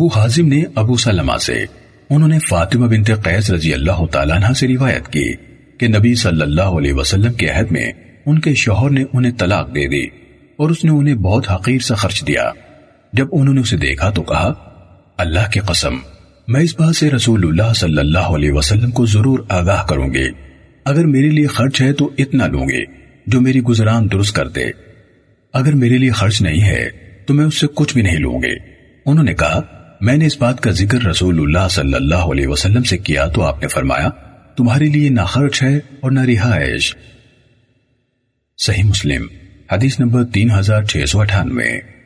ابو حازم نے ابو سلمہ سے، انہوں نے فاطمہ بنت قیس رضی اللہ تعالیٰ عنہ سے روایت کی کہ نبی صلی اللہ علیہ وسلم کے عہد میں ان کے شوہر نے انہیں طلاق دے دی اور اس نے انہیں بہت حقیر سے خرچ دیا۔ جب انہوں نے اسے دیکھا تو کہا، اللہ کی قسم، میں اس بات سے رسول اللہ صلی اللہ علیہ وسلم کو ضرور آگاہ کروں گی۔ اگر میرے لیے خرچ ہے تو اتنا لوں گی جو میری گزران درست کر دے۔ اگر میرے لیے خرچ نہیں ہے تو میں اس سے کچھ بھی نہیں لوں گی۔ انہوں نے کہا میں نے اس بات کا ذکر رسول اللہ صلی اللہ علیہ وسلم سے کیا تو آپ نے فرمایا، تمہارے لیے نہ خرچ ہے اور نہ رہائش۔ صحیح مسلم، حدیث نمبر تین ہزار چھ سو اٹھانوے۔